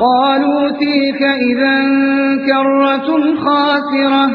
قالوا تلك إذا كرة خاسرة.